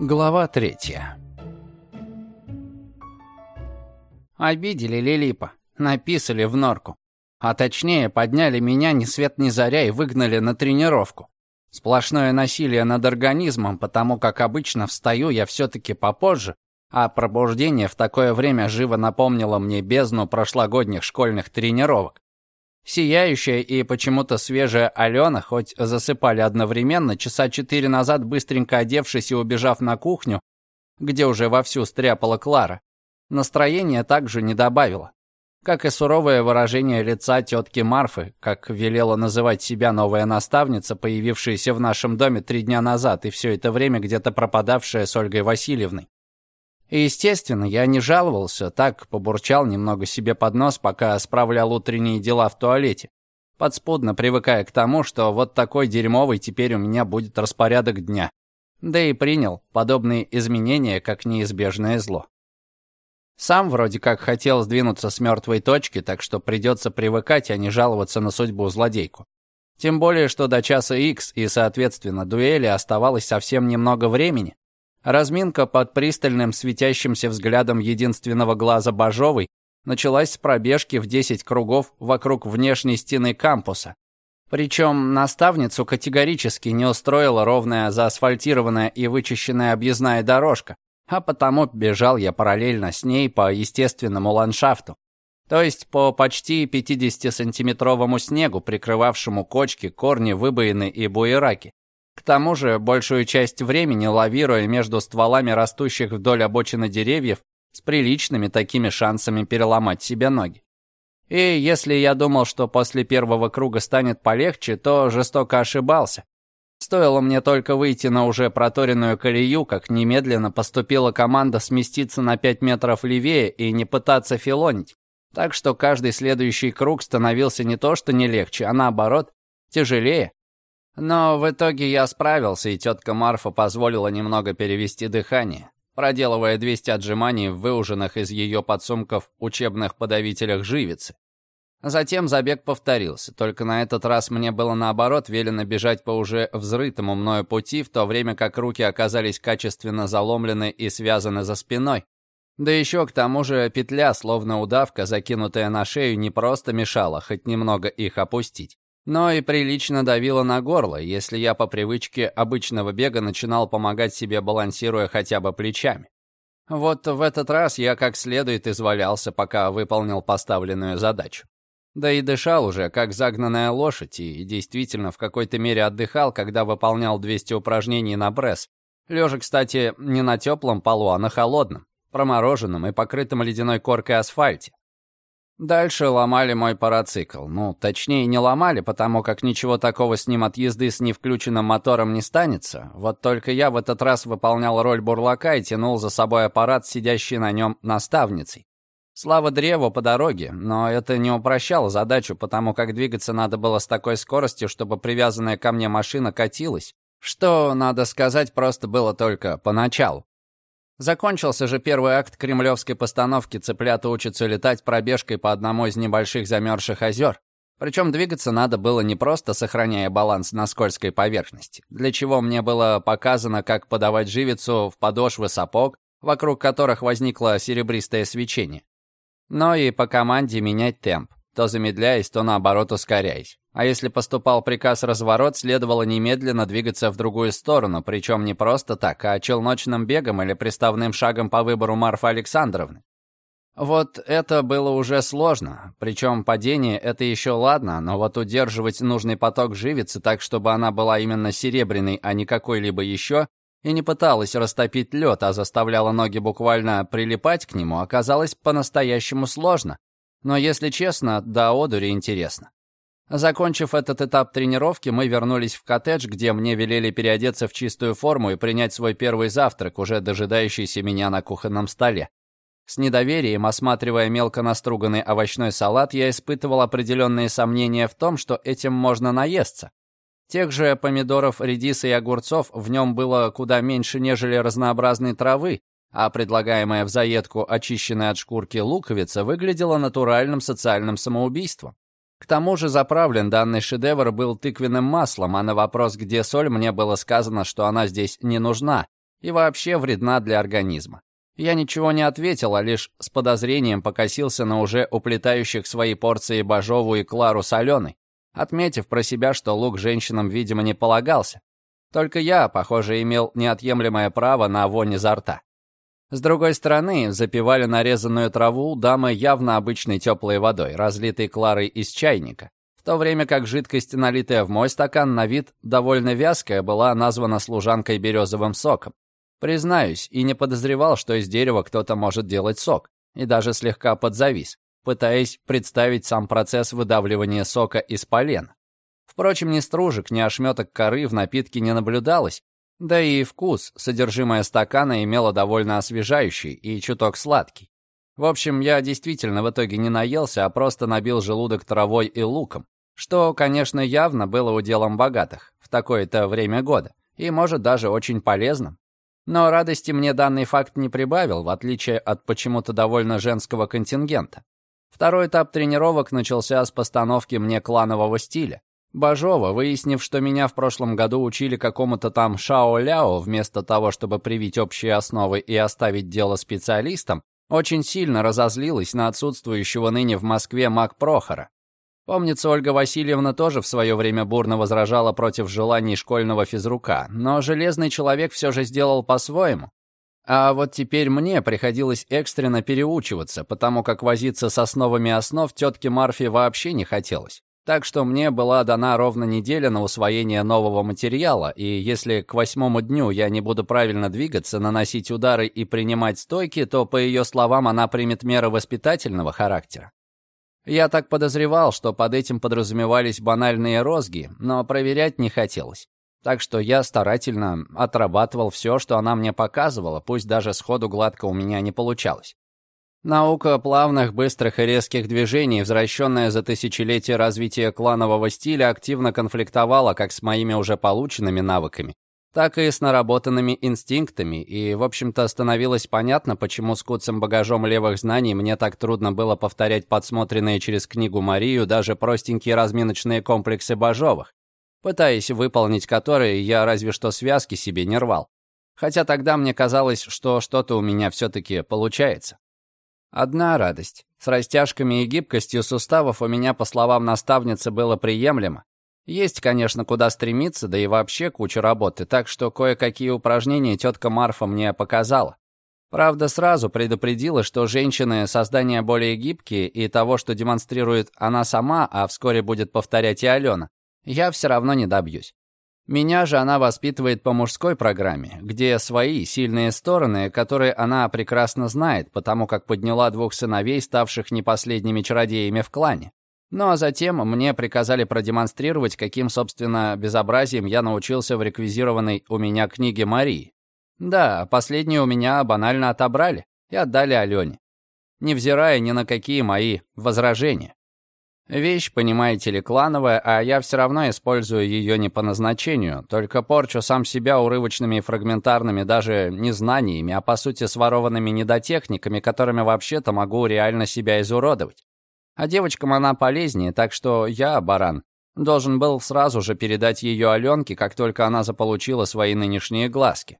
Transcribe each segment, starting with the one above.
Глава третья. Обидели Лилипа, написали в норку. А точнее, подняли меня ни свет ни заря и выгнали на тренировку. Сплошное насилие над организмом, потому как обычно встаю я все-таки попозже, а пробуждение в такое время живо напомнило мне бездну прошлогодних школьных тренировок. Сияющая и почему-то свежая Алена, хоть засыпали одновременно, часа четыре назад, быстренько одевшись и убежав на кухню, где уже вовсю стряпала Клара, настроение также не добавило. Как и суровое выражение лица тетки Марфы, как велела называть себя новая наставница, появившаяся в нашем доме три дня назад и все это время где-то пропадавшая с Ольгой Васильевной. И, естественно, я не жаловался, так побурчал немного себе под нос, пока справлял утренние дела в туалете, подспудно привыкая к тому, что вот такой дерьмовый теперь у меня будет распорядок дня. Да и принял подобные изменения как неизбежное зло. Сам вроде как хотел сдвинуться с мертвой точки, так что придется привыкать, а не жаловаться на судьбу злодейку. Тем более, что до часа X и, соответственно, дуэли оставалось совсем немного времени, Разминка под пристальным светящимся взглядом единственного глаза Бажовой началась с пробежки в 10 кругов вокруг внешней стены кампуса. Причем наставницу категорически не устроила ровная заасфальтированная и вычищенная объездная дорожка, а потому бежал я параллельно с ней по естественному ландшафту. То есть по почти 50-сантиметровому снегу, прикрывавшему кочки, корни, выбоины и буераки. К тому же, большую часть времени лавируя между стволами растущих вдоль обочины деревьев с приличными такими шансами переломать себе ноги. И если я думал, что после первого круга станет полегче, то жестоко ошибался. Стоило мне только выйти на уже проторенную колею, как немедленно поступила команда сместиться на 5 метров левее и не пытаться филонить. Так что каждый следующий круг становился не то что не легче, а наоборот, тяжелее. Но в итоге я справился, и тетка Марфа позволила немного перевести дыхание, проделывая 200 отжиманий в выуженных из ее подсумков учебных подавителях живицы. Затем забег повторился, только на этот раз мне было наоборот велено бежать по уже взрытому мною пути, в то время как руки оказались качественно заломлены и связаны за спиной. Да еще к тому же петля, словно удавка, закинутая на шею, не просто мешала хоть немного их опустить но и прилично давило на горло, если я по привычке обычного бега начинал помогать себе, балансируя хотя бы плечами. Вот в этот раз я как следует извалялся, пока выполнил поставленную задачу. Да и дышал уже, как загнанная лошадь, и действительно в какой-то мере отдыхал, когда выполнял 200 упражнений на пресс. Лежа, кстати, не на теплом полу, а на холодном, промороженном и покрытом ледяной коркой асфальте. Дальше ломали мой парацикл. Ну, точнее, не ломали, потому как ничего такого с ним от езды с невключенным мотором не станется. Вот только я в этот раз выполнял роль бурлака и тянул за собой аппарат, сидящий на нем наставницей. Слава древу по дороге, но это не упрощало задачу, потому как двигаться надо было с такой скоростью, чтобы привязанная ко мне машина катилась, что, надо сказать, просто было только поначалу. Закончился же первый акт кремлевской постановки «Цыплята учатся летать пробежкой по одному из небольших замерзших озер». Причем двигаться надо было не просто сохраняя баланс на скользкой поверхности, для чего мне было показано, как подавать живицу в подошвы сапог, вокруг которых возникло серебристое свечение, но и по команде менять темп, то замедляясь, то наоборот ускоряясь. А если поступал приказ разворот, следовало немедленно двигаться в другую сторону, причем не просто так, а челночным бегом или приставным шагом по выбору Марфы Александровны. Вот это было уже сложно, причем падение это еще ладно, но вот удерживать нужный поток живицы так, чтобы она была именно серебряной, а не какой-либо еще, и не пыталась растопить лед, а заставляла ноги буквально прилипать к нему, оказалось по-настоящему сложно. Но, если честно, до одури интересно. Закончив этот этап тренировки, мы вернулись в коттедж, где мне велели переодеться в чистую форму и принять свой первый завтрак, уже дожидающийся меня на кухонном столе. С недоверием, осматривая мелко наструганный овощной салат, я испытывал определенные сомнения в том, что этим можно наесться. Тех же помидоров, редиса и огурцов в нем было куда меньше, нежели разнообразной травы, а предлагаемая в заедку очищенная от шкурки луковица выглядела натуральным социальным самоубийством. К тому же заправлен данный шедевр был тыквенным маслом, а на вопрос, где соль, мне было сказано, что она здесь не нужна, и вообще вредна для организма. Я ничего не ответил, а лишь с подозрением покосился на уже уплетающих свои порции Бажову и Клару с Аленой, отметив про себя, что лук женщинам, видимо, не полагался. Только я, похоже, имел неотъемлемое право на вонь изо рта. С другой стороны, запивали нарезанную траву дамы явно обычной теплой водой, разлитой Кларой из чайника, в то время как жидкость, налитая в мой стакан, на вид довольно вязкая, была названа служанкой березовым соком. Признаюсь, и не подозревал, что из дерева кто-то может делать сок, и даже слегка подзавис, пытаясь представить сам процесс выдавливания сока из полен. Впрочем, ни стружек, ни ошметок коры в напитке не наблюдалось, да и вкус, содержимое стакана имело довольно освежающий и чуток сладкий. В общем, я действительно в итоге не наелся, а просто набил желудок травой и луком, что, конечно, явно было уделом богатых в такое-то время года, и, может, даже очень полезным. Но радости мне данный факт не прибавил, в отличие от почему-то довольно женского контингента. Второй этап тренировок начался с постановки мне кланового стиля, Бажова, выяснив, что меня в прошлом году учили какому-то там шао-ляо, вместо того, чтобы привить общие основы и оставить дело специалистам, очень сильно разозлилась на отсутствующего ныне в Москве маг Прохора. Помнится, Ольга Васильевна тоже в свое время бурно возражала против желаний школьного физрука, но Железный Человек все же сделал по-своему. А вот теперь мне приходилось экстренно переучиваться, потому как возиться с основами основ тетке Марфе вообще не хотелось. Так что мне была дана ровно неделя на усвоение нового материала, и если к восьмому дню я не буду правильно двигаться, наносить удары и принимать стойки, то, по ее словам, она примет меры воспитательного характера. Я так подозревал, что под этим подразумевались банальные розги, но проверять не хотелось. Так что я старательно отрабатывал все, что она мне показывала, пусть даже сходу гладко у меня не получалось. Наука плавных, быстрых и резких движений, возвращенная за тысячелетия развития кланового стиля, активно конфликтовала как с моими уже полученными навыками, так и с наработанными инстинктами, и, в общем-то, становилось понятно, почему с куцым багажом левых знаний мне так трудно было повторять подсмотренные через книгу Марию даже простенькие разминочные комплексы Бажовых, пытаясь выполнить которые я разве что связки себе не рвал. Хотя тогда мне казалось, что что-то у меня все-таки получается. Одна радость. С растяжками и гибкостью суставов у меня, по словам наставницы, было приемлемо. Есть, конечно, куда стремиться, да и вообще куча работы, так что кое-какие упражнения тетка Марфа мне показала. Правда, сразу предупредила, что женщины создания более гибкие и того, что демонстрирует она сама, а вскоре будет повторять и Алена, я все равно не добьюсь. Меня же она воспитывает по мужской программе, где свои сильные стороны, которые она прекрасно знает, потому как подняла двух сыновей, ставших не последними чародеями в клане. Ну а затем мне приказали продемонстрировать, каким, собственно, безобразием я научился в реквизированной у меня книге Марии. Да, последнюю у меня банально отобрали и отдали Алене, невзирая ни на какие мои возражения. Вещь, понимаете ли, клановая, а я все равно использую ее не по назначению, только порчу сам себя урывочными и фрагментарными даже не знаниями, а по сути сворованными недотехниками, которыми вообще-то могу реально себя изуродовать. А девочкам она полезнее, так что я, баран, должен был сразу же передать ее Аленке, как только она заполучила свои нынешние глазки.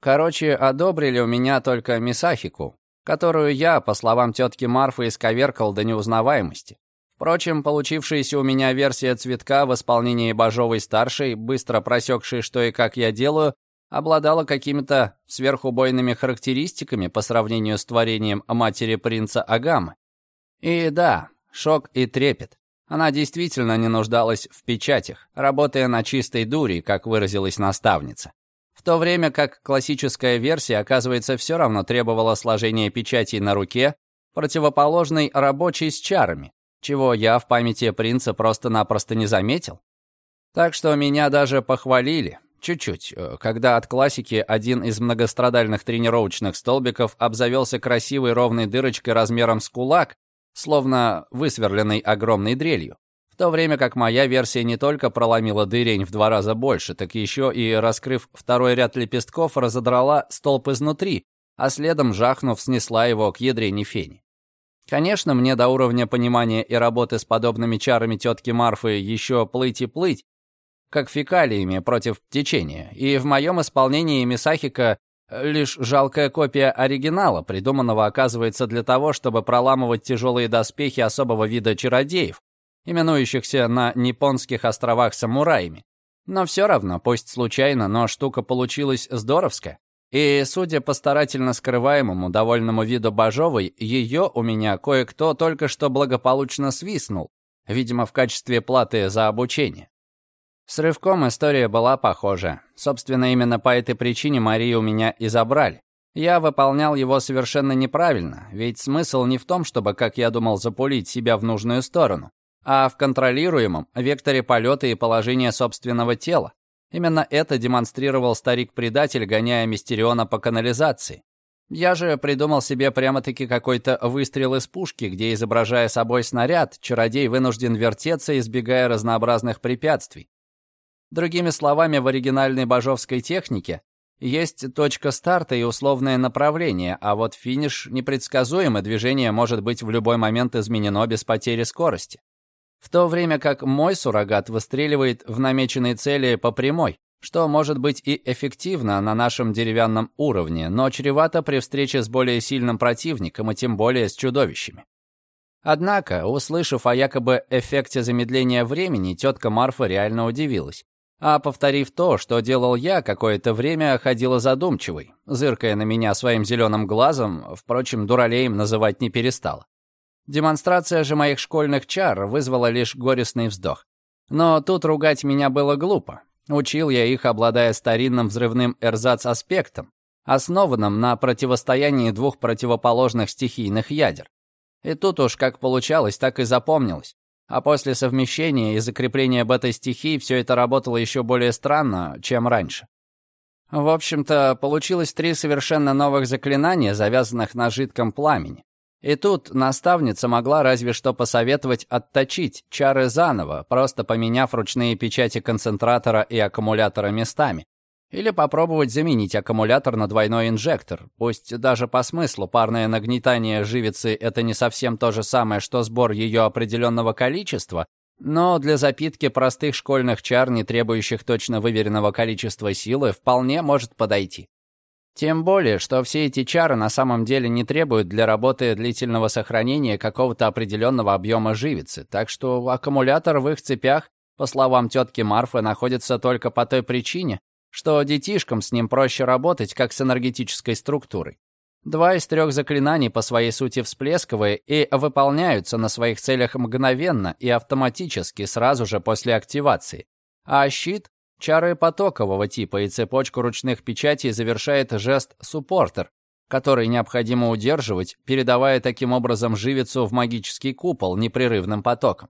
Короче, одобрили у меня только Мисахику, которую я, по словам тетки Марфы, исковеркал до неузнаваемости. Впрочем, получившаяся у меня версия цветка в исполнении Бажовой-старшей, быстро просекшей, что и как я делаю, обладала какими-то сверхубойными характеристиками по сравнению с творением матери принца Агамы. И да, шок и трепет. Она действительно не нуждалась в печатях, работая на чистой дури, как выразилась наставница. В то время как классическая версия, оказывается, все равно требовала сложения печатей на руке, противоположной рабочей с чарами, чего я в памяти принца просто-напросто не заметил. Так что меня даже похвалили, чуть-чуть, э, когда от классики один из многострадальных тренировочных столбиков обзавелся красивой ровной дырочкой размером с кулак, словно высверленной огромной дрелью. В то время как моя версия не только проломила дырень в два раза больше, так еще и, раскрыв второй ряд лепестков, разодрала столб изнутри, а следом, жахнув, снесла его к ядрене фени. Конечно, мне до уровня понимания и работы с подобными чарами тетки Марфы еще плыть и плыть, как фекалиями против течения, и в моем исполнении Мисахика Лишь жалкая копия оригинала, придуманного, оказывается, для того, чтобы проламывать тяжелые доспехи особого вида чародеев, именующихся на Японских островах самураями. Но все равно, пусть случайно, но штука получилась здоровская. И, судя по старательно скрываемому довольному виду Бажовой, ее у меня кое-кто только что благополучно свистнул, видимо, в качестве платы за обучение. С рывком история была похожа. Собственно, именно по этой причине Марию у меня и забрали. Я выполнял его совершенно неправильно, ведь смысл не в том, чтобы, как я думал, запулить себя в нужную сторону а в контролируемом векторе полета и положения собственного тела. Именно это демонстрировал старик-предатель, гоняя Мистериона по канализации. Я же придумал себе прямо-таки какой-то выстрел из пушки, где, изображая собой снаряд, чародей вынужден вертеться, избегая разнообразных препятствий. Другими словами, в оригинальной божовской технике есть точка старта и условное направление, а вот финиш непредсказуем, и движение может быть в любой момент изменено без потери скорости в то время как мой суррогат выстреливает в намеченные цели по прямой, что может быть и эффективно на нашем деревянном уровне, но чревато при встрече с более сильным противником и тем более с чудовищами. Однако, услышав о якобы эффекте замедления времени, тетка Марфа реально удивилась. А повторив то, что делал я, какое-то время ходила задумчивой, зыркая на меня своим зеленым глазом, впрочем, дуралеем называть не перестала. Демонстрация же моих школьных чар вызвала лишь горестный вздох. Но тут ругать меня было глупо. Учил я их, обладая старинным взрывным эрзац-аспектом, основанным на противостоянии двух противоположных стихийных ядер. И тут уж как получалось, так и запомнилось. А после совмещения и закрепления бета-стихий все это работало еще более странно, чем раньше. В общем-то, получилось три совершенно новых заклинания, завязанных на жидком пламени. И тут наставница могла разве что посоветовать отточить чары заново, просто поменяв ручные печати концентратора и аккумулятора местами. Или попробовать заменить аккумулятор на двойной инжектор. Пусть даже по смыслу парное нагнетание живицы — это не совсем то же самое, что сбор ее определенного количества, но для запитки простых школьных чар, не требующих точно выверенного количества силы, вполне может подойти. Тем более, что все эти чары на самом деле не требуют для работы длительного сохранения какого-то определенного объема живицы, так что аккумулятор в их цепях, по словам тетки Марфы, находится только по той причине, что детишкам с ним проще работать, как с энергетической структурой. Два из трех заклинаний по своей сути всплесковые и выполняются на своих целях мгновенно и автоматически сразу же после активации. А щит Чары потокового типа и цепочку ручных печатей завершает жест «суппортер», который необходимо удерживать, передавая таким образом живицу в магический купол непрерывным потоком.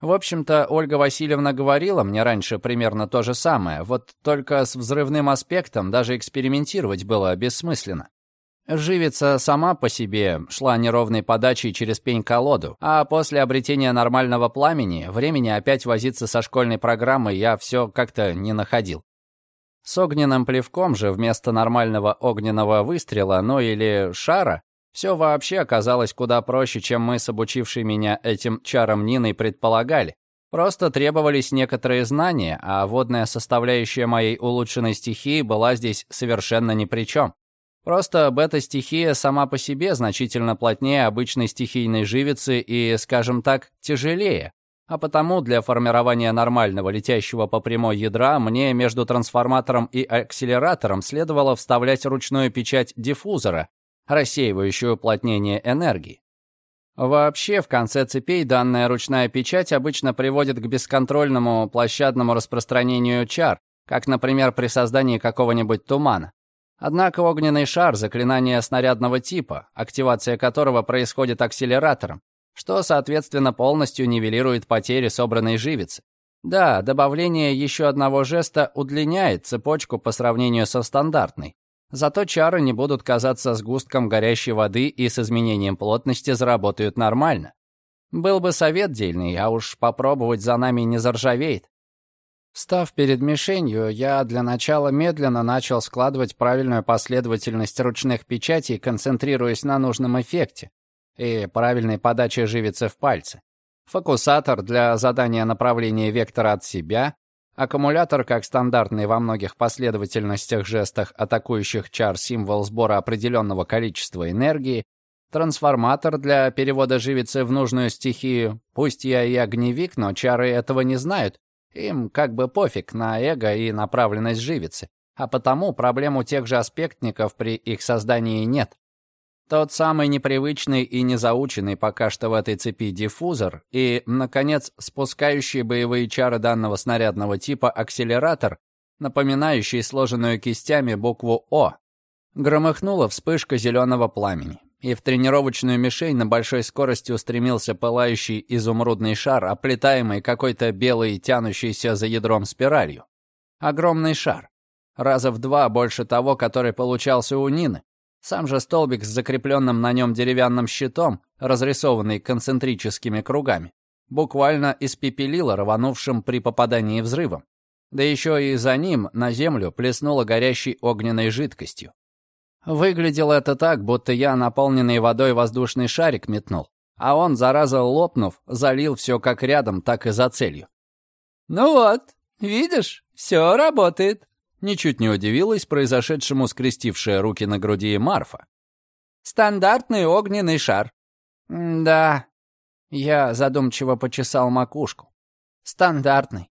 В общем-то, Ольга Васильевна говорила мне раньше примерно то же самое, вот только с взрывным аспектом даже экспериментировать было бессмысленно. Живица сама по себе шла неровной подачей через пень-колоду, а после обретения нормального пламени, времени опять возиться со школьной программой я все как-то не находил. С огненным плевком же вместо нормального огненного выстрела, ну или шара, все вообще оказалось куда проще, чем мы с обучившей меня этим чаром Ниной предполагали. Просто требовались некоторые знания, а водная составляющая моей улучшенной стихии была здесь совершенно ни при чем. Просто бета-стихия сама по себе значительно плотнее обычной стихийной живицы и, скажем так, тяжелее. А потому для формирования нормального летящего по прямой ядра мне между трансформатором и акселератором следовало вставлять ручную печать диффузора, рассеивающую уплотнение энергии. Вообще, в конце цепей данная ручная печать обычно приводит к бесконтрольному площадному распространению чар, как, например, при создании какого-нибудь тумана. Однако огненный шар — заклинание снарядного типа, активация которого происходит акселератором, что, соответственно, полностью нивелирует потери собранной живицы. Да, добавление еще одного жеста удлиняет цепочку по сравнению со стандартной. Зато чары не будут казаться сгустком горящей воды и с изменением плотности заработают нормально. Был бы совет дельный, а уж попробовать за нами не заржавеет. Став перед мишенью, я для начала медленно начал складывать правильную последовательность ручных печатей, концентрируясь на нужном эффекте и правильной подаче живицы в пальцы. Фокусатор для задания направления вектора от себя, Аккумулятор, как стандартный во многих последовательностях жестах атакующих чар символ сбора определенного количества энергии, трансформатор для перевода живицы в нужную стихию. Пусть я и огневик, но чары этого не знают. Им как бы пофиг на эго и направленность живицы, а потому проблем у тех же аспектников при их создании нет. Тот самый непривычный и незаученный пока что в этой цепи диффузор и, наконец, спускающий боевые чары данного снарядного типа акселератор, напоминающий сложенную кистями букву «О». Громыхнула вспышка зеленого пламени, и в тренировочную мишень на большой скорости устремился пылающий изумрудный шар, оплетаемый какой-то белой, тянущейся за ядром спиралью. Огромный шар. Раза в два больше того, который получался у Нины, сам же столбик с закрепленным на нем деревянным щитом, разрисованный концентрическими кругами, буквально испепелило рванувшим при попадании взрывом. Да еще и за ним на землю плеснуло горящей огненной жидкостью. Выглядело это так, будто я наполненный водой воздушный шарик метнул, а он, зараза лопнув, залил все как рядом, так и за целью. «Ну вот, видишь, все работает», Ничуть не удивилась произошедшему скрестившая руки на груди Марфа. «Стандартный огненный шар». «Да». Я задумчиво почесал макушку. «Стандартный».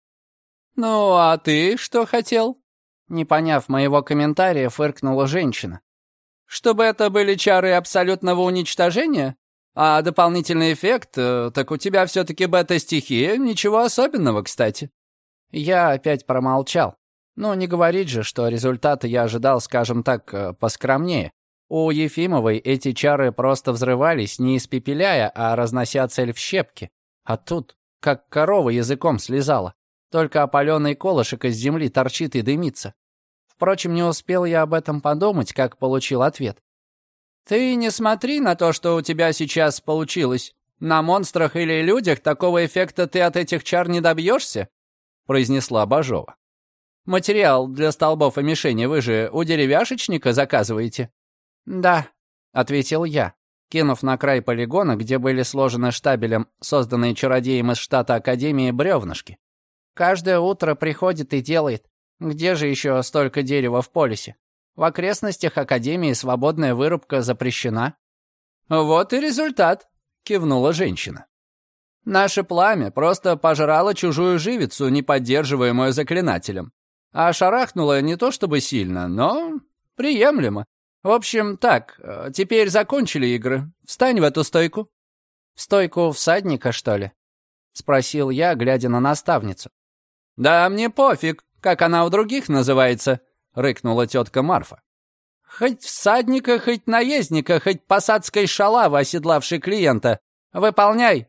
«Ну, а ты что хотел?» Не поняв моего комментария, фыркнула женщина. «Чтобы это были чары абсолютного уничтожения? А дополнительный эффект, э, так у тебя все-таки бета-стихия, ничего особенного, кстати». Я опять промолчал. Ну, не говорить же, что результаты я ожидал, скажем так, э, поскромнее. У Ефимовой эти чары просто взрывались, не испепеляя, а разнося цель в щепки. А тут, как корова языком слезала. Только опаленный колышек из земли торчит и дымится. Впрочем, не успел я об этом подумать, как получил ответ. «Ты не смотри на то, что у тебя сейчас получилось. На монстрах или людях такого эффекта ты от этих чар не добьешься», произнесла Бажова. Материал для столбов и мишени вы же у деревяшечника заказываете?» «Да», — ответил я, кинув на край полигона, где были сложены штабелем созданные чародеем из штата Академии бревнышки. «Каждое утро приходит и делает. Где же еще столько дерева в полисе? В окрестностях Академии свободная вырубка запрещена». «Вот и результат», — кивнула женщина. «Наше пламя просто пожрало чужую живицу, не поддерживаемую заклинателем. А шарахнуло не то чтобы сильно, но приемлемо. В общем, так, э, теперь закончили игры. Встань в эту стойку. В стойку всадника, что ли? Спросил я, глядя на наставницу. Да мне пофиг, как она у других называется, рыкнула тетка Марфа. Хоть всадника, хоть наездника, хоть посадской шалавы, оседлавший клиента. Выполняй.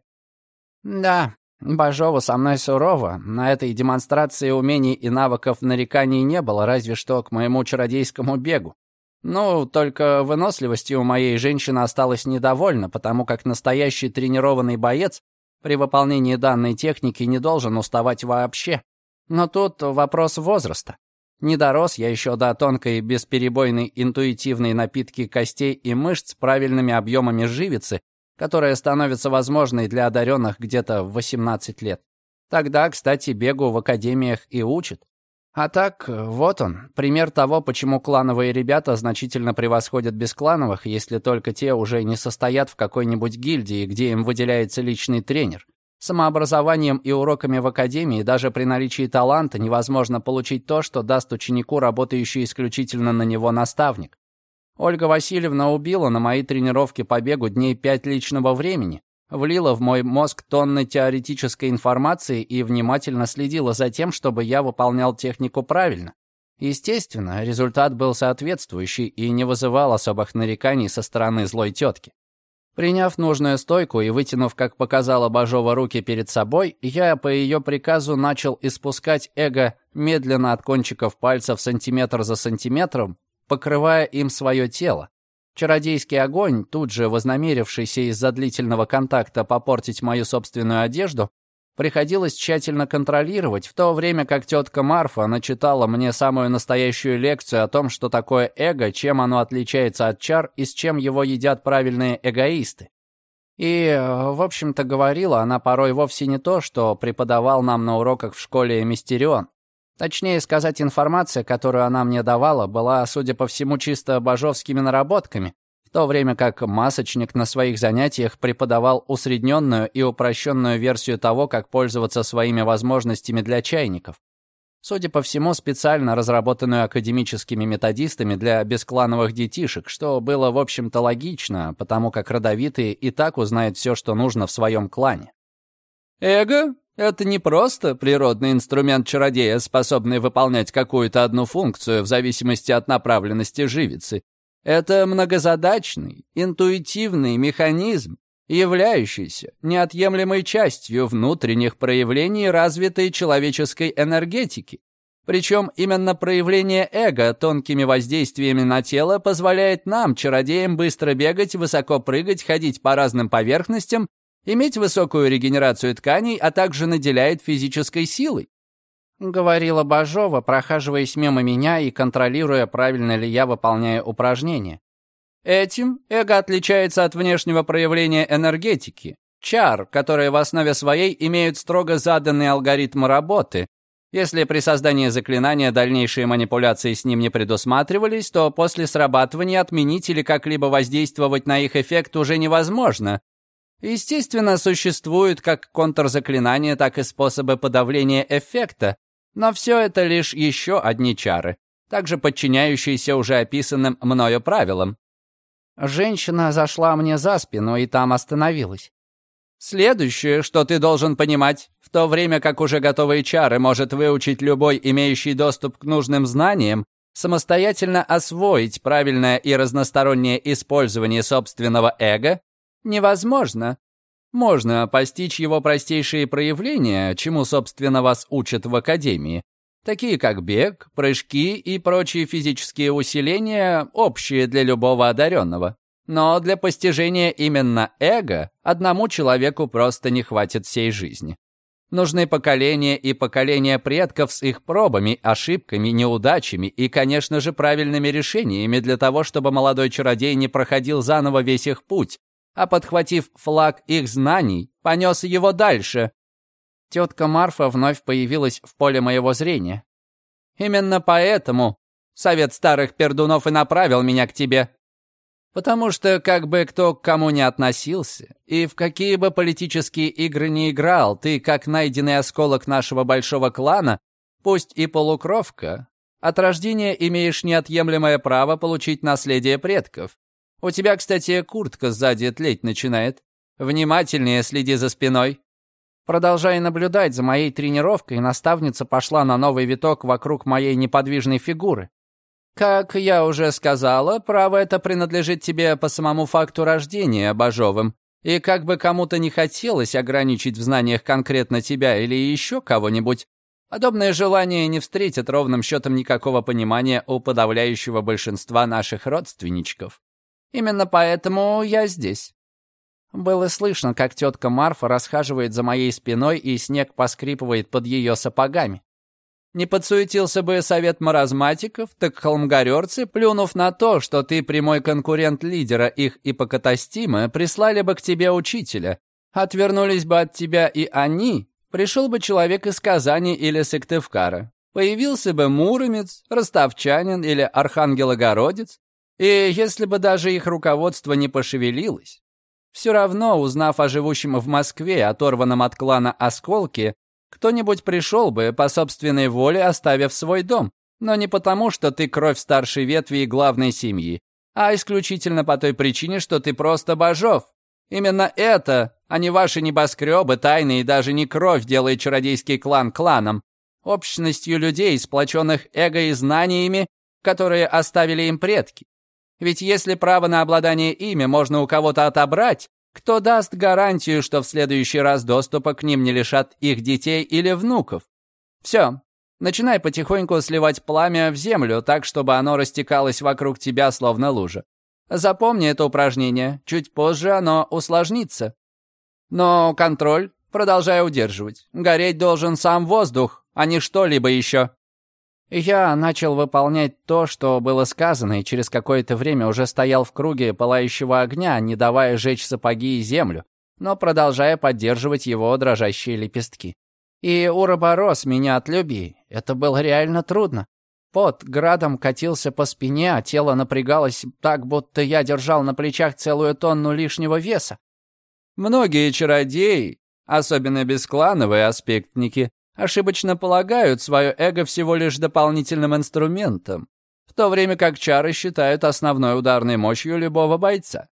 Да, Бажова со мной сурова. На этой демонстрации умений и навыков нареканий не было, разве что к моему чародейскому бегу. Ну, только выносливостью у моей женщины осталась недовольна, потому как настоящий тренированный боец при выполнении данной техники не должен уставать вообще. Но тут вопрос возраста. Не дорос я еще до тонкой бесперебойной интуитивной напитки костей и мышц правильными объемами живицы которая становится возможной для одаренных где-то в 18 лет. Тогда, кстати, бегу в академиях и учат. А так, вот он, пример того, почему клановые ребята значительно превосходят бесклановых, если только те уже не состоят в какой-нибудь гильдии, где им выделяется личный тренер. Самообразованием и уроками в академии даже при наличии таланта невозможно получить то, что даст ученику, работающий исключительно на него наставник. Ольга Васильевна убила на мои тренировки по бегу дней пять личного времени, влила в мой мозг тонны теоретической информации и внимательно следила за тем, чтобы я выполнял технику правильно. Естественно, результат был соответствующий и не вызывал особых нареканий со стороны злой тетки. Приняв нужную стойку и вытянув, как показала Бажова, руки перед собой, я по ее приказу начал испускать эго медленно от кончиков пальцев сантиметр за сантиметром, покрывая им свое тело. Чародейский огонь, тут же вознамерившийся из-за длительного контакта попортить мою собственную одежду, приходилось тщательно контролировать, в то время как тетка Марфа начитала мне самую настоящую лекцию о том, что такое эго, чем оно отличается от чар и с чем его едят правильные эгоисты. И, в общем-то, говорила она порой вовсе не то, что преподавал нам на уроках в школе Мистерион. Точнее сказать, информация, которую она мне давала, была, судя по всему, чисто божовскими наработками, то время как масочник на своих занятиях преподавал усредненную и упрощенную версию того, как пользоваться своими возможностями для чайников. Судя по всему, специально разработанную академическими методистами для бесклановых детишек, что было, в общем-то, логично, потому как родовитые и так узнают все, что нужно в своем клане. «Эго — это не просто природный инструмент чародея, способный выполнять какую-то одну функцию в зависимости от направленности живицы. Это многозадачный, интуитивный механизм, являющийся неотъемлемой частью внутренних проявлений развитой человеческой энергетики. Причем именно проявление эго тонкими воздействиями на тело позволяет нам, чародеям, быстро бегать, высоко прыгать, ходить по разным поверхностям, иметь высокую регенерацию тканей, а также наделяет физической силой. Говорила Бажова, прохаживаясь мимо меня и контролируя, правильно ли я выполняю упражнения. Этим эго отличается от внешнего проявления энергетики, чар, которые в основе своей имеют строго заданный алгоритм работы. Если при создании заклинания дальнейшие манипуляции с ним не предусматривались, то после срабатывания отменить или как-либо воздействовать на их эффект уже невозможно. Естественно, существуют как контрзаклинания, так и способы подавления эффекта, но все это лишь еще одни чары, также подчиняющиеся уже описанным мною правилам. Женщина зашла мне за спину и там остановилась. Следующее, что ты должен понимать, в то время как уже готовые чары может выучить любой, имеющий доступ к нужным знаниям, самостоятельно освоить правильное и разностороннее использование собственного эго невозможно. Можно постичь его простейшие проявления, чему, собственно, вас учат в академии, такие как бег, прыжки и прочие физические усиления, общие для любого одаренного. Но для постижения именно эго одному человеку просто не хватит всей жизни. Нужны поколения и поколения предков с их пробами, ошибками, неудачами и, конечно же, правильными решениями для того, чтобы молодой чародей не проходил заново весь их путь, а, подхватив флаг их знаний, понес его дальше, Тетка Марфа вновь появилась в поле моего зрения. «Именно поэтому совет старых пердунов и направил меня к тебе. Потому что, как бы кто к кому не относился, и в какие бы политические игры не играл, ты, как найденный осколок нашего большого клана, пусть и полукровка, от рождения имеешь неотъемлемое право получить наследие предков. У тебя, кстати, куртка сзади тлеть начинает. Внимательнее следи за спиной. Продолжая наблюдать за моей тренировкой, наставница пошла на новый виток вокруг моей неподвижной фигуры. «Как я уже сказала, право это принадлежит тебе по самому факту рождения Бажовым. И как бы кому-то не хотелось ограничить в знаниях конкретно тебя или еще кого-нибудь, подобное желание не встретит ровным счетом никакого понимания у подавляющего большинства наших родственничков. Именно поэтому я здесь». Было слышно, как тетка Марфа расхаживает за моей спиной, и снег поскрипывает под ее сапогами. Не подсуетился бы совет маразматиков, так холмгорерцы, плюнув на то, что ты прямой конкурент лидера их ипокатастима, прислали бы к тебе учителя. Отвернулись бы от тебя и они, пришел бы человек из Казани или Сыктывкара. Появился бы Муромец, Ростовчанин или Архангелогородец, и если бы даже их руководство не пошевелилось, все равно, узнав о живущем в Москве, оторванном от клана осколке, кто-нибудь пришел бы по собственной воле, оставив свой дом. Но не потому, что ты кровь старшей ветви и главной семьи, а исключительно по той причине, что ты просто божов. Именно это, а не ваши небоскребы, тайны и даже не кровь делает чародейский клан кланом. Общностью людей, сплоченных эго и знаниями, которые оставили им предки. Ведь если право на обладание ими можно у кого-то отобрать, кто даст гарантию, что в следующий раз доступа к ним не лишат их детей или внуков? Все, начинай потихоньку сливать пламя в землю так, чтобы оно растекалось вокруг тебя, словно лужа. Запомни это упражнение, чуть позже оно усложнится. Но контроль продолжай удерживать. Гореть должен сам воздух, а не что-либо еще. Я начал выполнять то, что было сказано, и через какое-то время уже стоял в круге пылающего огня, не давая жечь сапоги и землю, но продолжая поддерживать его дрожащие лепестки. И Уроборос меня отлюби. Это было реально трудно. Пот градом катился по спине, а тело напрягалось так, будто я держал на плечах целую тонну лишнего веса. Многие чародеи, особенно бесклановые аспектники, ошибочно полагают свое эго всего лишь дополнительным инструментом, в то время как чары считают основной ударной мощью любого бойца.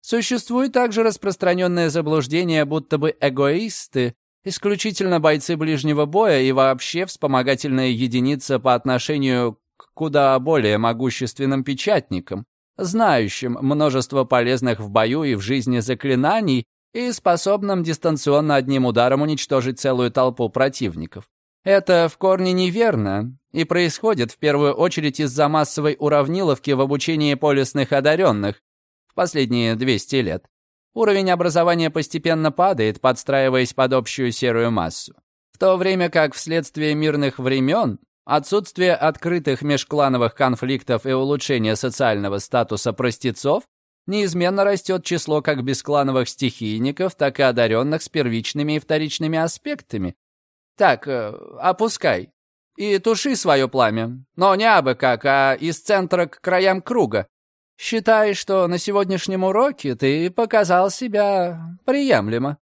Существует также распространенное заблуждение, будто бы эгоисты — исключительно бойцы ближнего боя и вообще вспомогательная единица по отношению к куда более могущественным печатникам, знающим множество полезных в бою и в жизни заклинаний и способным дистанционно одним ударом уничтожить целую толпу противников. Это в корне неверно и происходит в первую очередь из-за массовой уравниловки в обучении полисных одаренных в последние 200 лет. Уровень образования постепенно падает, подстраиваясь под общую серую массу. В то время как вследствие мирных времен отсутствие открытых межклановых конфликтов и улучшение социального статуса простецов неизменно растет число как бесклановых стихийников, так и одаренных с первичными и вторичными аспектами. Так, э, опускай. И туши свое пламя. Но не абы как, а из центра к краям круга. Считай, что на сегодняшнем уроке ты показал себя приемлемо.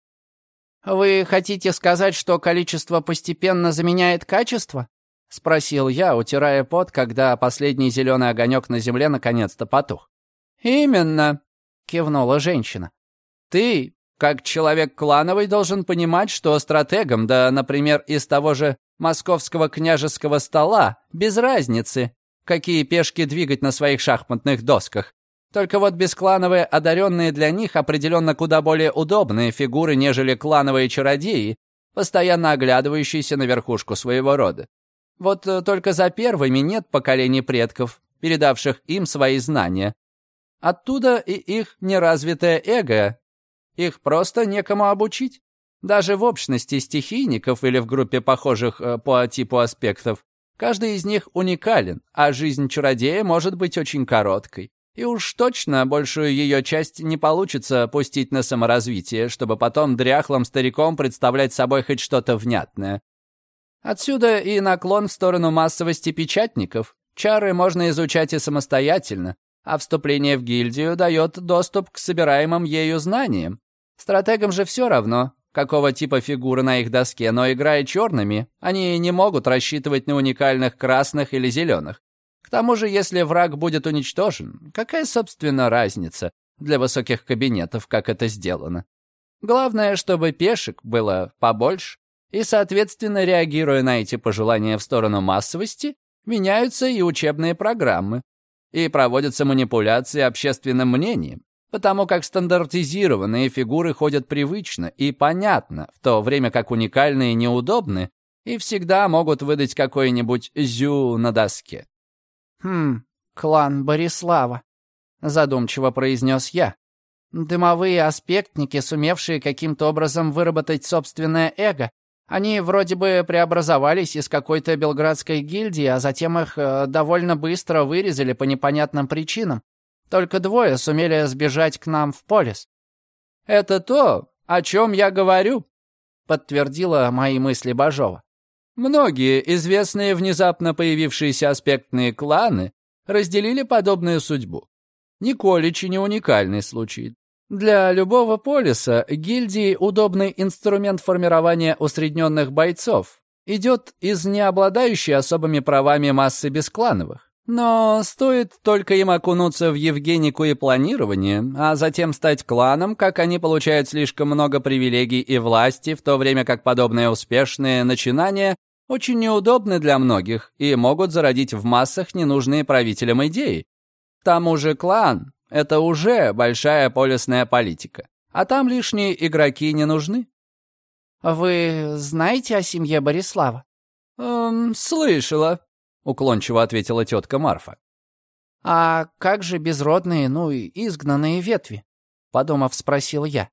«Вы хотите сказать, что количество постепенно заменяет качество?» — спросил я, утирая пот, когда последний зеленый огонек на земле наконец-то потух. «Именно», — кивнула женщина. «Ты, как человек клановый, должен понимать, что стратегам, да, например, из того же московского княжеского стола, без разницы, какие пешки двигать на своих шахматных досках. Только вот бесклановые одаренные для них определенно куда более удобные фигуры, нежели клановые чародеи, постоянно оглядывающиеся на верхушку своего рода. Вот э, только за первыми нет поколений предков, передавших им свои знания. Оттуда и их неразвитое эго. Их просто некому обучить. Даже в общности стихийников или в группе похожих э, по типу аспектов. Каждый из них уникален, а жизнь чародея может быть очень короткой. И уж точно большую ее часть не получится пустить на саморазвитие, чтобы потом дряхлым стариком представлять собой хоть что-то внятное. Отсюда и наклон в сторону массовости печатников. Чары можно изучать и самостоятельно, а вступление в гильдию дает доступ к собираемым ею знаниям. Стратегам же все равно, какого типа фигуры на их доске, но играя черными, они не могут рассчитывать на уникальных красных или зеленых. К тому же, если враг будет уничтожен, какая, собственно, разница для высоких кабинетов, как это сделано? Главное, чтобы пешек было побольше, и, соответственно, реагируя на эти пожелания в сторону массовости, меняются и учебные программы и проводятся манипуляции общественным мнением, потому как стандартизированные фигуры ходят привычно и понятно, в то время как уникальные неудобны и всегда могут выдать какой-нибудь зю на доске. «Хм, клан Борислава», — задумчиво произнес я. «Дымовые аспектники, сумевшие каким-то образом выработать собственное эго, они вроде бы преобразовались из какой-то белградской гильдии, а затем их э, довольно быстро вырезали по непонятным причинам. Только двое сумели сбежать к нам в полис. «Это то, о чем я говорю», — подтвердила мои мысли Бажова. «Многие известные внезапно появившиеся аспектные кланы разделили подобную судьбу. Николичи не уникальный случай. Для любого полиса гильдии удобный инструмент формирования усредненных бойцов идет из не обладающей особыми правами массы бесклановых. Но стоит только им окунуться в Евгенику и планирование, а затем стать кланом, как они получают слишком много привилегий и власти, в то время как подобные успешные начинания очень неудобны для многих и могут зародить в массах ненужные правителям идеи. К тому же клан это уже большая полисная политика. А там лишние игроки не нужны. «Вы знаете о семье Борислава?» «Эм, слышала», — уклончиво ответила тетка Марфа. «А как же безродные, ну и изгнанные ветви?» — подумав, спросил я.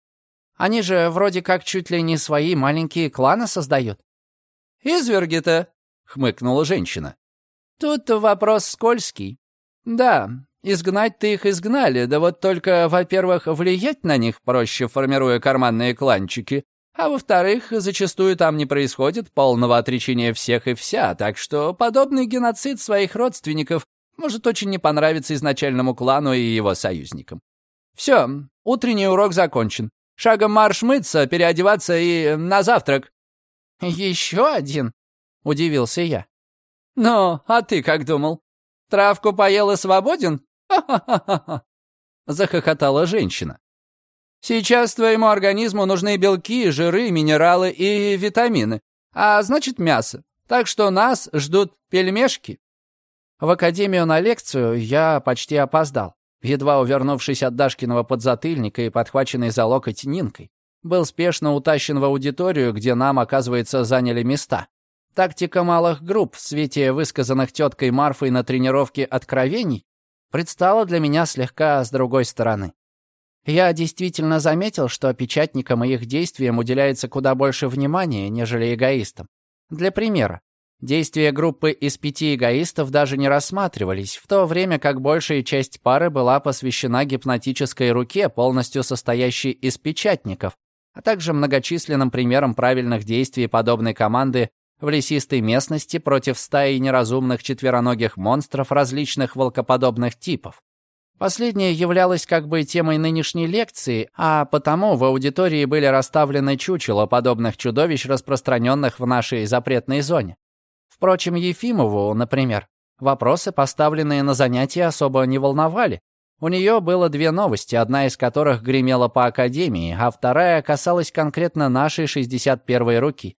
«Они же вроде как чуть ли не свои маленькие кланы создают». «Изверги-то», — хмыкнула женщина. «Тут вопрос скользкий. Да, Изгнать-то их изгнали, да вот только, во-первых, влиять на них проще, формируя карманные кланчики, А во-вторых, зачастую там не происходит полного отречения всех и вся, так что подобный геноцид своих родственников может очень не понравиться изначальному клану и его союзникам. Все, утренний урок закончен. Шагом марш мыться, переодеваться и на завтрак. Еще один? Удивился я. Ну, а ты как думал? Травку поел и свободен? Ха-ха-ха-ха! Захохотала женщина. Сейчас твоему организму нужны белки, жиры, минералы и витамины, а значит мясо. Так что нас ждут пельмешки. В академию на лекцию я почти опоздал, едва увернувшись от Дашкиного подзатыльника и подхваченный за локоть Нинкой. Был спешно утащен в аудиторию, где нам, оказывается, заняли места. Тактика малых групп в свете высказанных теткой Марфой на тренировке откровений предстала для меня слегка с другой стороны. Я действительно заметил, что печатникам и их действиям уделяется куда больше внимания, нежели эгоистам. Для примера, действия группы из пяти эгоистов даже не рассматривались, в то время как большая часть пары была посвящена гипнотической руке, полностью состоящей из печатников, а также многочисленным примерам правильных действий подобной команды в лесистой местности против стаи неразумных четвероногих монстров различных волкоподобных типов. Последнее являлось как бы темой нынешней лекции, а потому в аудитории были расставлены чучела подобных чудовищ, распространенных в нашей запретной зоне. Впрочем, Ефимову, например, вопросы, поставленные на занятия, особо не волновали. У нее было две новости, одна из которых гремела по Академии, а вторая касалась конкретно нашей 61-й руки.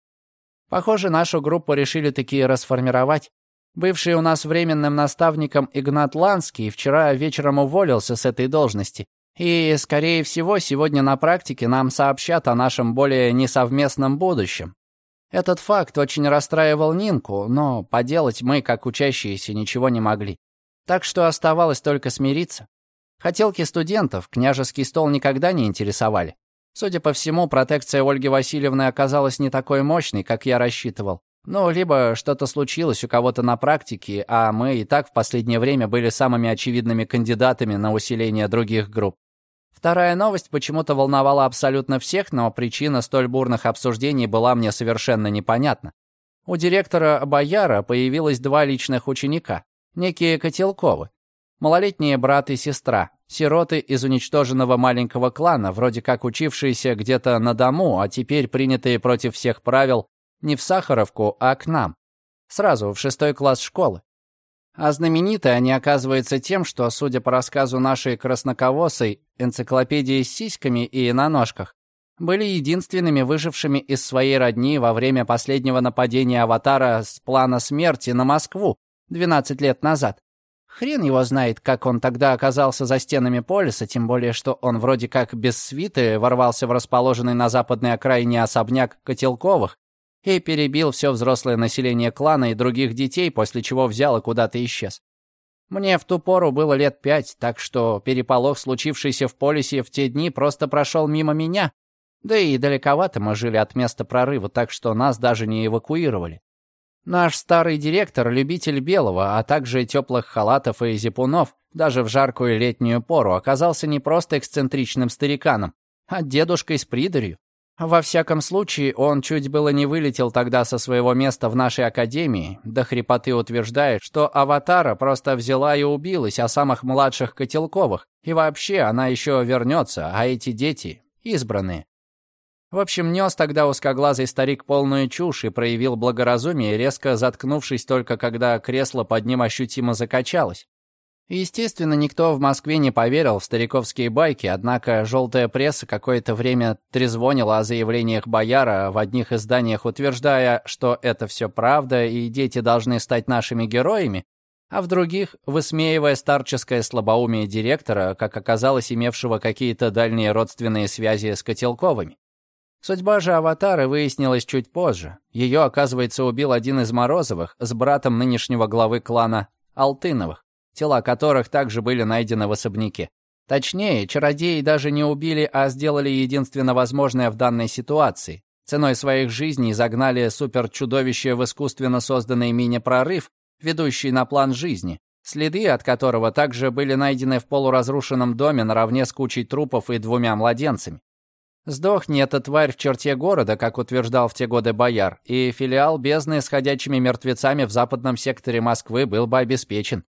Похоже, нашу группу решили такие расформировать. Бывший у нас временным наставником Игнат Ланский вчера вечером уволился с этой должности. И, скорее всего, сегодня на практике нам сообщат о нашем более несовместном будущем. Этот факт очень расстраивал Нинку, но поделать мы, как учащиеся, ничего не могли. Так что оставалось только смириться. Хотелки студентов княжеский стол никогда не интересовали. Судя по всему, протекция Ольги Васильевны оказалась не такой мощной, как я рассчитывал. Ну, либо что-то случилось у кого-то на практике, а мы и так в последнее время были самыми очевидными кандидатами на усиление других групп. Вторая новость почему-то волновала абсолютно всех, но причина столь бурных обсуждений была мне совершенно непонятна. У директора Бояра появилось два личных ученика, некие Котелковы. Малолетние брат и сестра, сироты из уничтоженного маленького клана, вроде как учившиеся где-то на дому, а теперь принятые против всех правил не в Сахаровку, а к нам. Сразу в шестой класс школы. А знамениты они, оказывается, тем, что, судя по рассказу нашей красноковосой энциклопедии с сиськами и на ножках, были единственными выжившими из своей родни во время последнего нападения аватара с плана смерти на Москву 12 лет назад. Хрен его знает, как он тогда оказался за стенами полиса, тем более, что он вроде как без свиты ворвался в расположенный на западной окраине особняк Котелковых и перебил все взрослое население клана и других детей, после чего взял и куда-то исчез. Мне в ту пору было лет пять, так что переполох, случившийся в полисе в те дни, просто прошел мимо меня. Да и далековато мы жили от места прорыва, так что нас даже не эвакуировали. Наш старый директор — любитель белого, а также теплых халатов и зипунов, даже в жаркую летнюю пору, оказался не просто эксцентричным стариканом, а дедушкой с придурью. Во всяком случае, он чуть было не вылетел тогда со своего места в нашей академии, до хрипоты утверждает, что Аватара просто взяла и убилась о самых младших Котелковых, и вообще она еще вернется, а эти дети — избранные. В общем, нес тогда узкоглазый старик полную чушь и проявил благоразумие, резко заткнувшись только когда кресло под ним ощутимо закачалось. Естественно, никто в Москве не поверил в стариковские байки, однако желтая пресса какое-то время трезвонила о заявлениях Бояра в одних изданиях, утверждая, что это все правда и дети должны стать нашими героями, а в других высмеивая старческое слабоумие директора, как оказалось, имевшего какие-то дальние родственные связи с Котелковыми. Судьба же Аватара выяснилась чуть позже. Ее, оказывается, убил один из Морозовых с братом нынешнего главы клана Алтыновых тела которых также были найдены в особняке. Точнее, чародеи даже не убили, а сделали единственно возможное в данной ситуации. Ценой своих жизней загнали суперчудовище в искусственно созданный мини-прорыв, ведущий на план жизни, следы от которого также были найдены в полуразрушенном доме наравне с кучей трупов и двумя младенцами. Сдохни эта тварь в черте города, как утверждал в те годы бояр, и филиал бездны с ходячими мертвецами в западном секторе Москвы был бы обеспечен.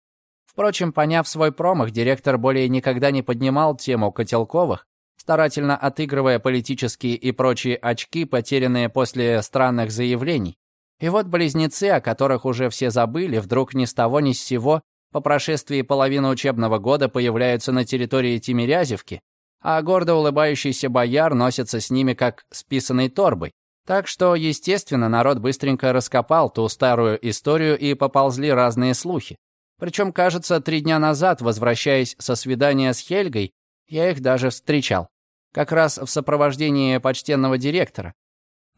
Впрочем, поняв свой промах, директор более никогда не поднимал тему Котелковых, старательно отыгрывая политические и прочие очки, потерянные после странных заявлений. И вот близнецы, о которых уже все забыли, вдруг ни с того ни с сего по прошествии половины учебного года появляются на территории Тимирязевки, а гордо улыбающийся бояр носится с ними как с писаной торбой. Так что, естественно, народ быстренько раскопал ту старую историю и поползли разные слухи. Причем, кажется, три дня назад, возвращаясь со свидания с Хельгой, я их даже встречал. Как раз в сопровождении почтенного директора.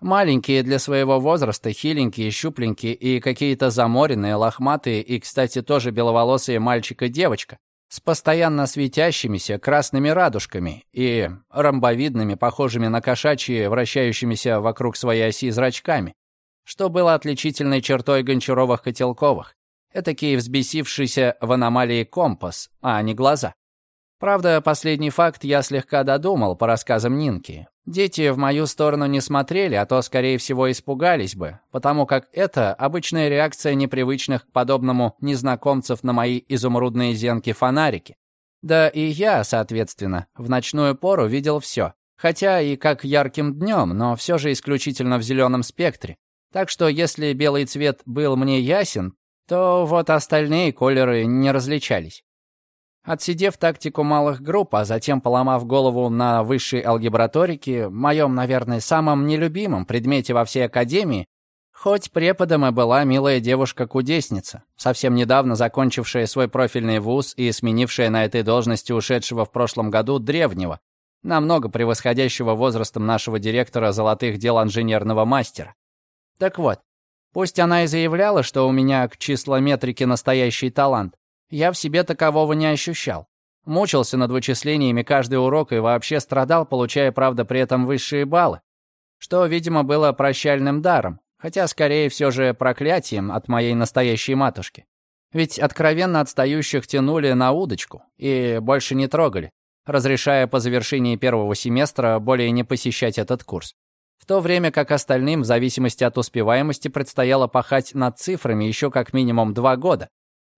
Маленькие для своего возраста, хиленькие, щупленькие и какие-то заморенные, лохматые и, кстати, тоже беловолосые мальчик и девочка с постоянно светящимися красными радужками и ромбовидными, похожими на кошачьи, вращающимися вокруг своей оси зрачками, что было отличительной чертой Гончаровых-Котелковых. Этакий взбесившийся в аномалии компас, а не глаза. Правда, последний факт я слегка додумал по рассказам Нинки. Дети в мою сторону не смотрели, а то, скорее всего, испугались бы, потому как это обычная реакция непривычных к подобному незнакомцев на мои изумрудные зенки фонарики. Да и я, соответственно, в ночную пору видел все. Хотя и как ярким днем, но все же исключительно в зеленом спектре. Так что если белый цвет был мне ясен, то вот остальные колеры не различались. Отсидев тактику малых групп, а затем поломав голову на высшей алгебраторике, моем, наверное, самом нелюбимом предмете во всей академии, хоть преподом и была милая девушка-кудесница, совсем недавно закончившая свой профильный вуз и сменившая на этой должности ушедшего в прошлом году древнего, намного превосходящего возрастом нашего директора золотых дел инженерного мастера. Так вот, пусть она и заявляла, что у меня к числометрике настоящий талант, я в себе такового не ощущал. Мучился над вычислениями каждый урок и вообще страдал, получая, правда, при этом высшие баллы. Что, видимо, было прощальным даром, хотя скорее все же проклятием от моей настоящей матушки. Ведь откровенно отстающих тянули на удочку и больше не трогали, разрешая по завершении первого семестра более не посещать этот курс. В то время как остальным, в зависимости от успеваемости, предстояло пахать над цифрами еще как минимум два года,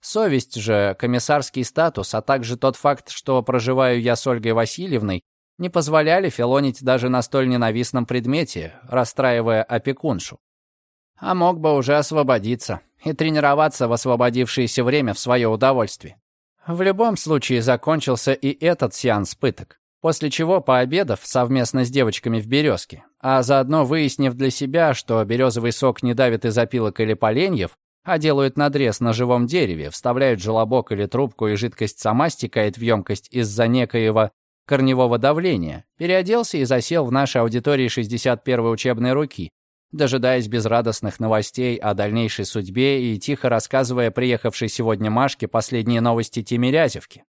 Совесть же, комиссарский статус, а также тот факт, что проживаю я с Ольгой Васильевной, не позволяли филонить даже на столь ненавистном предмете, расстраивая опекуншу. А мог бы уже освободиться и тренироваться в освободившееся время в свое удовольствие. В любом случае закончился и этот сеанс пыток, после чего, пообедав совместно с девочками в «Березке», а заодно выяснив для себя, что березовый сок не давит из опилок или поленьев, а делают надрез на живом дереве, вставляют желобок или трубку, и жидкость сама стекает в емкость из-за некоего корневого давления, переоделся и засел в нашей аудитории 61-й учебной руки, дожидаясь безрадостных новостей о дальнейшей судьбе и тихо рассказывая приехавшей сегодня Машке последние новости Тимирязевки.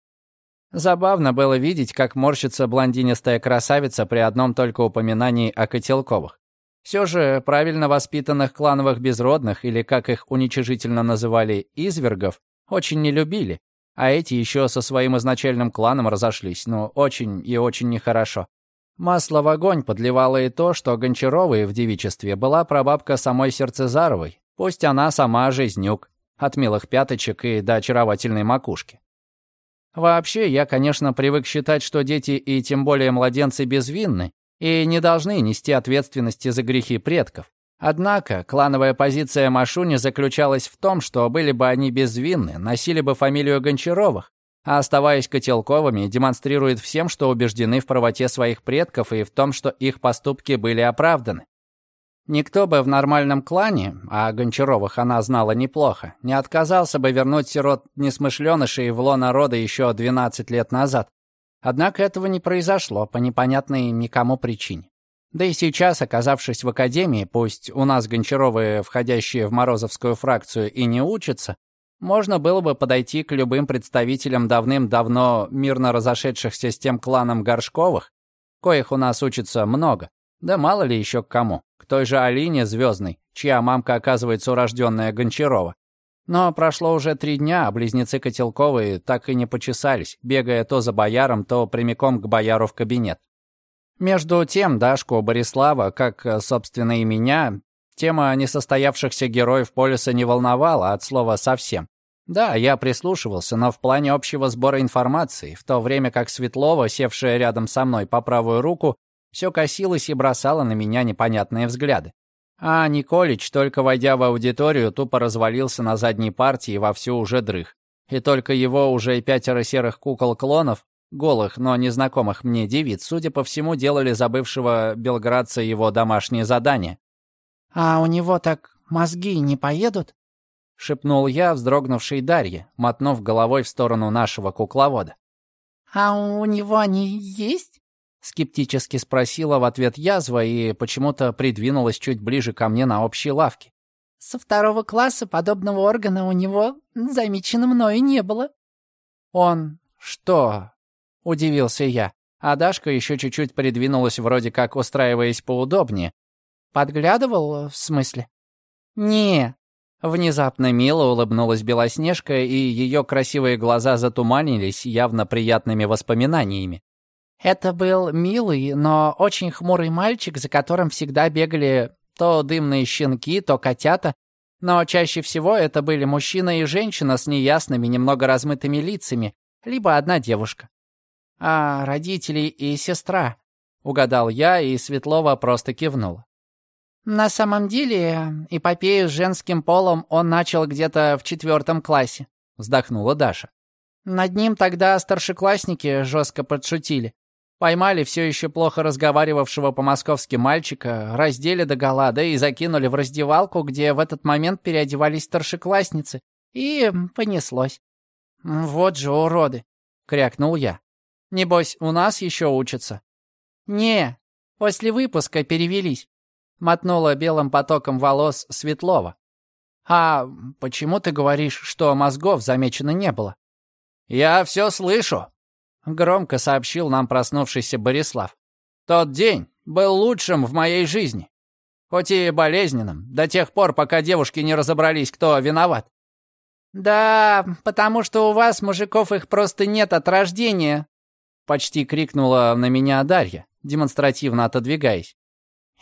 Забавно было видеть, как морщится блондинистая красавица при одном только упоминании о Котелковых. Все же правильно воспитанных клановых безродных, или как их уничижительно называли, извергов, очень не любили, а эти еще со своим изначальным кланом разошлись, но очень и очень нехорошо. Масло в огонь подливало и то, что Гончаровой в девичестве была прабабка самой Сердцезаровой, пусть она сама жизнюк, от милых пяточек и до очаровательной макушки. Вообще, я, конечно, привык считать, что дети и тем более младенцы безвинны, и не должны нести ответственности за грехи предков. Однако клановая позиция Машуни заключалась в том, что были бы они безвинны, носили бы фамилию Гончаровых, а оставаясь Котелковыми, демонстрирует всем, что убеждены в правоте своих предков и в том, что их поступки были оправданы. Никто бы в нормальном клане, а Гончаровых она знала неплохо, не отказался бы вернуть сирот несмышленышей в лоно рода еще 12 лет назад, Однако этого не произошло по непонятной никому причине. Да и сейчас, оказавшись в академии, пусть у нас Гончаровы, входящие в Морозовскую фракцию, и не учатся, можно было бы подойти к любым представителям давным-давно мирно разошедшихся с тем кланом Горшковых, коих у нас учится много, да мало ли еще к кому, к той же Алине Звездной, чья мамка оказывается урожденная Гончарова, но прошло уже три дня, а близнецы Котелковые так и не почесались, бегая то за бояром, то прямиком к бояру в кабинет. Между тем, Дашку Борислава, как, собственно, и меня, тема несостоявшихся героев полиса не волновала от слова «совсем». Да, я прислушивался, но в плане общего сбора информации, в то время как Светлова, севшая рядом со мной по правую руку, все косилась и бросала на меня непонятные взгляды. А Николич, только войдя в аудиторию, тупо развалился на задней партии и вовсю уже дрых. И только его уже и пятеро серых кукол-клонов голых, но незнакомых мне девиц, судя по всему, делали забывшего белградца его домашнее задание. «А у него так мозги не поедут?» — шепнул я, вздрогнувшей Дарье, мотнув головой в сторону нашего кукловода. «А у него они есть?» — скептически спросила в ответ язва и почему-то придвинулась чуть ближе ко мне на общей лавке. «Со второго класса подобного органа у него замечено мною не было». «Он что, — удивился я. А Дашка еще чуть-чуть придвинулась, вроде как устраиваясь поудобнее. «Подглядывал, в смысле?» «Не». Внезапно мило улыбнулась Белоснежка, и ее красивые глаза затуманились явно приятными воспоминаниями. «Это был милый, но очень хмурый мальчик, за которым всегда бегали то дымные щенки, то котята, но чаще всего это были мужчина и женщина с неясными, немного размытыми лицами, либо одна девушка а родители и сестра», — угадал я, и Светлова просто кивнула. «На самом деле, эпопею с женским полом он начал где-то в четвертом классе», — вздохнула Даша. «Над ним тогда старшеклассники жестко подшутили. Поймали все еще плохо разговаривавшего по-московски мальчика, раздели до гола, да и закинули в раздевалку, где в этот момент переодевались старшеклассницы. И понеслось. «Вот же уроды!» — крякнул я. Небось, у нас еще учатся?» «Не, после выпуска перевелись», — мотнула белым потоком волос Светлова. «А почему ты говоришь, что мозгов замечено не было?» «Я все слышу», — громко сообщил нам проснувшийся Борислав. «Тот день был лучшим в моей жизни, хоть и болезненным, до тех пор, пока девушки не разобрались, кто виноват». «Да, потому что у вас, мужиков, их просто нет от рождения», Почти крикнула на меня Дарья, демонстративно отодвигаясь.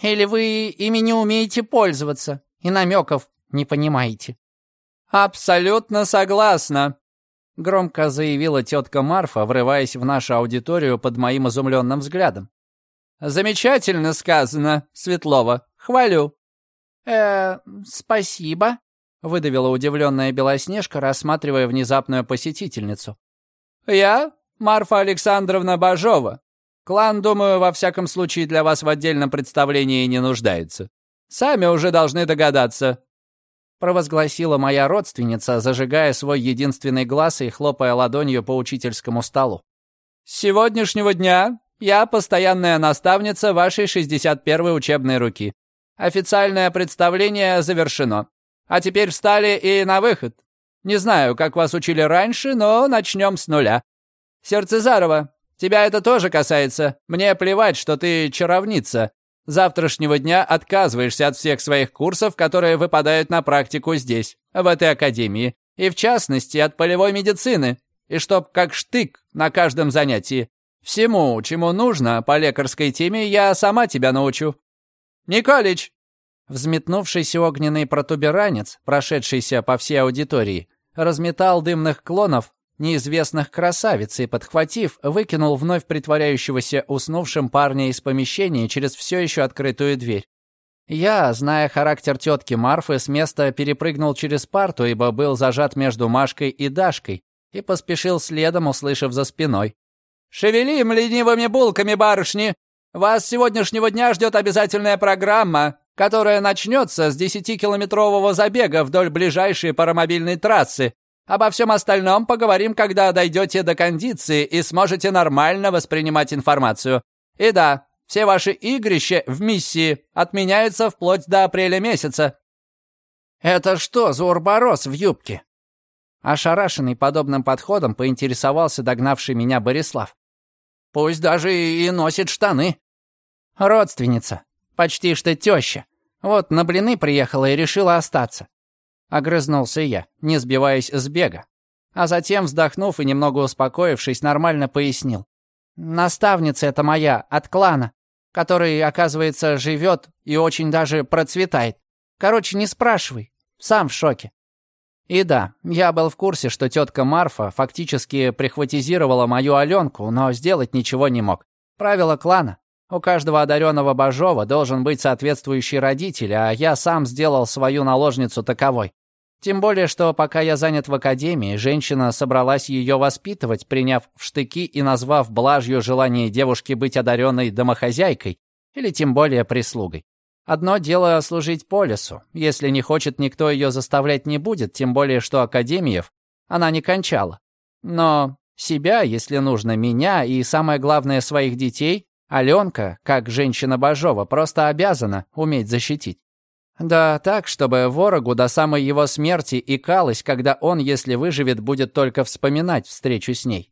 «Или вы ими не умеете пользоваться и намеков не понимаете?» «Абсолютно согласна», — громко заявила тетка Марфа, врываясь в нашу аудиторию под моим изумленным взглядом. «Замечательно сказано, Светлова. Хвалю». «Э, спасибо», — выдавила удивленная Белоснежка, рассматривая внезапную посетительницу. «Я Марфа Александровна Бажова. Клан, думаю, во всяком случае для вас в отдельном представлении не нуждается. Сами уже должны догадаться», — провозгласила моя родственница, зажигая свой единственный глаз и хлопая ладонью по учительскому столу. «С сегодняшнего дня я постоянная наставница вашей 61-й учебной руки. Официальное представление завершено. А теперь встали и на выход. Не знаю, как вас учили раньше, но начнем с нуля. «Сердцезарова, тебя это тоже касается. Мне плевать, что ты чаровница. Завтрашнего дня отказываешься от всех своих курсов, которые выпадают на практику здесь, в этой академии, и в частности от полевой медицины, и чтоб как штык на каждом занятии. Всему, чему нужно по лекарской теме, я сама тебя научу. Николич!» Взметнувшийся огненный протуберанец, прошедшийся по всей аудитории, разметал дымных клонов неизвестных красавиц и, подхватив, выкинул вновь притворяющегося уснувшим парня из помещения через все еще открытую дверь. Я, зная характер тетки Марфы, с места перепрыгнул через парту, ибо был зажат между Машкой и Дашкой, и поспешил следом, услышав за спиной. «Шевелим ленивыми булками, барышни! Вас сегодняшнего дня ждет обязательная программа, которая начнется с десятикилометрового забега вдоль ближайшей паромобильной трассы, Обо всем остальном поговорим, когда дойдете до кондиции и сможете нормально воспринимать информацию. И да, все ваши игрища в миссии отменяются вплоть до апреля месяца». «Это что за урборос в юбке?» Ошарашенный подобным подходом поинтересовался догнавший меня Борислав. «Пусть даже и носит штаны». «Родственница. Почти что теща. Вот на блины приехала и решила остаться. Огрызнулся я, не сбиваясь с бега. А затем, вздохнув и немного успокоившись, нормально пояснил. «Наставница это моя, от клана. который, оказывается, живет и очень даже процветает. Короче, не спрашивай, сам в шоке. И да, я был в курсе, что тетка Марфа фактически прихватизировала мою Аленку, но сделать ничего не мог. Правило клана. У каждого одаренного Бажова должен быть соответствующий родитель, а я сам сделал свою наложницу таковой. Тем более, что пока я занят в академии, женщина собралась ее воспитывать, приняв в штыки и назвав блажью желание девушки быть одаренной домохозяйкой или тем более прислугой. Одно дело служить по лесу. Если не хочет, никто ее заставлять не будет, тем более, что академиев она не кончала. Но себя, если нужно, меня и, самое главное, своих детей, Аленка, как женщина Бажова, просто обязана уметь защитить. Да, так, чтобы ворогу до самой его смерти икалось, когда он, если выживет, будет только вспоминать встречу с ней.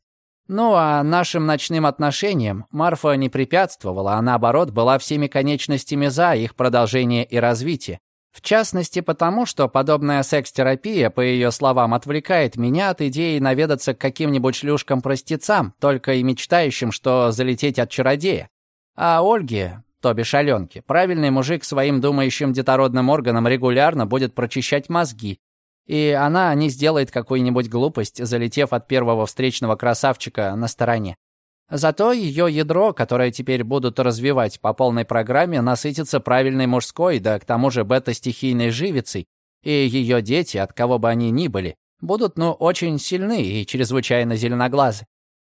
Ну а нашим ночным отношениям Марфа не препятствовала, а наоборот была всеми конечностями за их продолжение и развитие. В частности потому, что подобная секс-терапия, по ее словам, отвлекает меня от идеи наведаться к каким-нибудь шлюшкам-простецам, только и мечтающим, что залететь от чародея. А Ольге, то бишь Аленке, правильный мужик своим думающим детородным органом регулярно будет прочищать мозги, и она не сделает какую-нибудь глупость, залетев от первого встречного красавчика на стороне. Зато ее ядро, которое теперь будут развивать по полной программе, насытится правильной мужской, да к тому же бета-стихийной живицей, и ее дети, от кого бы они ни были, будут, ну, очень сильны и чрезвычайно зеленоглазы.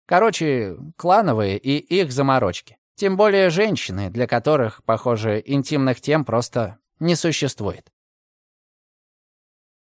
Короче, клановые и их заморочки. Тем более женщины, для которых, похоже, интимных тем просто не существует.